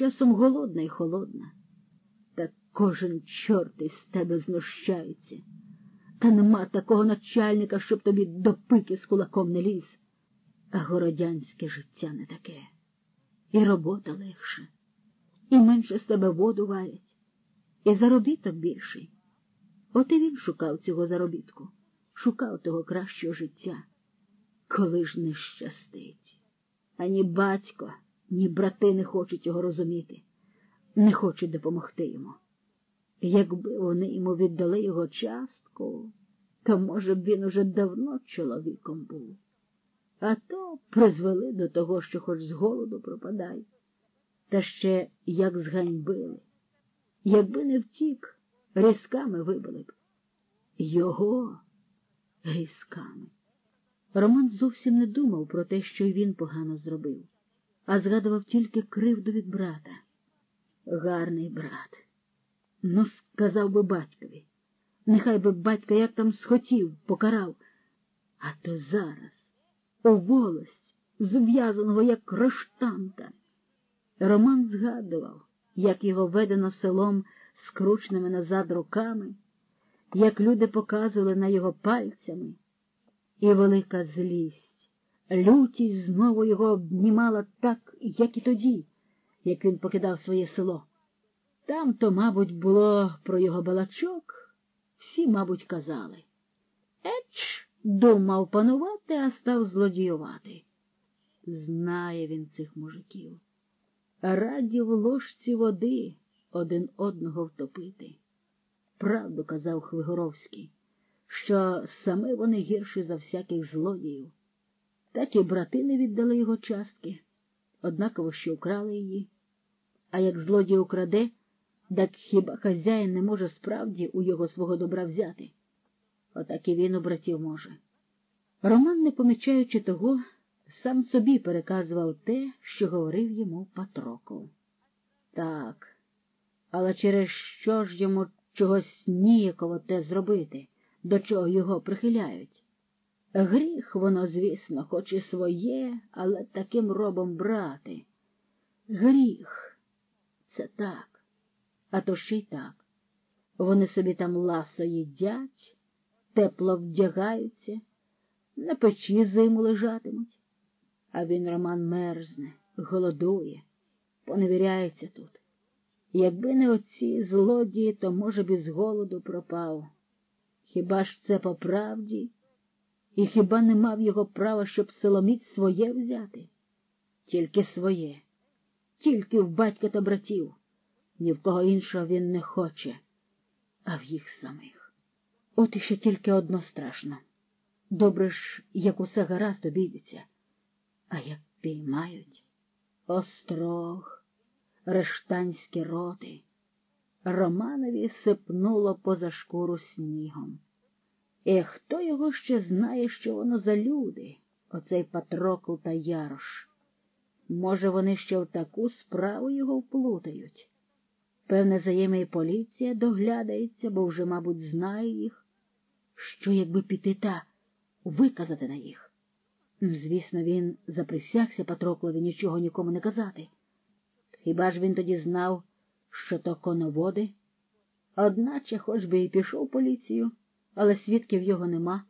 часом голодна і холодна. Та кожен чорт із тебе знущається. Та нема такого начальника, щоб тобі до пики з кулаком не ліз. А городянське життя не таке. І робота легша, і менше з тебе воду варять, і заробіток більший. От і він шукав цього заробітку, шукав того кращого життя. Коли ж не щастить. Ані батько, ні брати не хочуть його розуміти, не хочуть допомогти йому. Якби вони йому віддали його частку, то, може б, він уже давно чоловіком був. А то призвели до того, що хоч з голоду пропадай, та ще як зганьбили. Якби не втік, різками вибили б. Його різками. Роман зовсім не думав про те, що він погано зробив, а згадував тільки кривду від брата. Гарний брат. Ну, сказав би батькові. Нехай би батько як там схотів, покарав, а то зараз у волость, зв'язаного, як кроштанта. Роман згадував, як його ведено селом скрученими назад руками, як люди показували на його пальцями, і велика злість, лютість знову його обнімала так, як і тоді, як він покидав своє село. Там то, мабуть, було про його балачок, всі, мабуть, казали. Еч, думав панувати, а став злодіювати. Знає він цих мужиків. Раді в ложці води один одного втопити. Правду казав Хвигоровський, що саме вони гірші за всяких злодіїв. Так і брати не віддали його частки, однаково що украли її. А як злодій украде, так хіба хазяїн не може справді у його свого добра взяти? Отак і він у братів може. Роман, не помічаючи того, сам собі переказував те, що говорив йому Патрокол. Так, але через що ж йому чогось ніяково те зробити, до чого його прихиляють? Гріх воно, звісно, хоч і своє, але таким робом брати. Гріх це так, а то ще й так. Вони собі там ласо їдять, тепло вдягаються, на печі зиму лежатимуть. А він Роман мерзне, голодує, поневіряється тут. Якби не оці злодії, то, може б, із голоду пропав. Хіба ж це по правді? І хіба не мав його права, щоб силоміць своє взяти? Тільки своє, тільки в батька та братів, ні в кого іншого він не хоче, а в їх самих. От іще тільки одно страшно. Добре ж, як усе гаразд обійдеться. А як піймають острог, рештанські роти, Романові сипнуло поза шкуру снігом. І хто його ще знає, що воно за люди, оцей Патрокл та Ярош? Може, вони ще в таку справу його вплутають? Певне, за і поліція доглядається, бо вже, мабуть, знає їх. Що, якби піти та виказати на їх? Звісно, він заприсягся Патроклові нічого нікому не казати. Хіба ж він тоді знав, що то коноводи? Одначе, хоч би і пішов поліцію, але свідків його нема,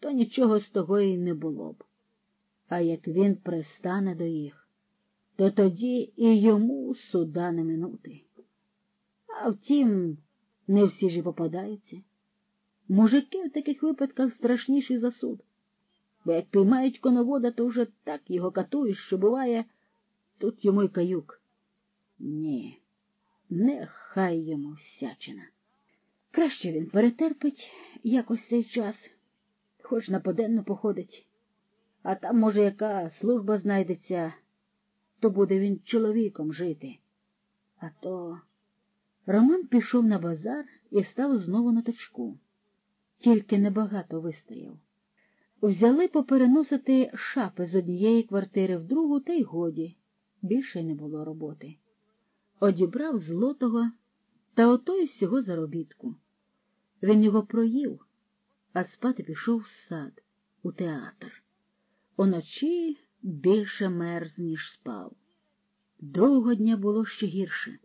то нічого з того і не було б. А як він пристане до їх, то тоді і йому суда не минути. А втім, не всі ж і попадаються. Мужики в таких випадках страшніші за суд бо як піймають коновода, то вже так його катують, що буває, тут йому й каюк. Ні, нехай йому всячина. Краще він перетерпить якось цей час, хоч на поденно походить, а там, може, яка служба знайдеться, то буде він чоловіком жити. А то Роман пішов на базар і став знову на точку. Тільки небагато вистояв. Взяли попереносити шапи з однієї квартири в другу, та й годі. Більше не було роботи. Одібрав злотого та ото й всього заробітку. Він його проїв, а спати пішов в сад, у театр. Уночі більше мерз, ніж спав. Довго дня було ще гірше.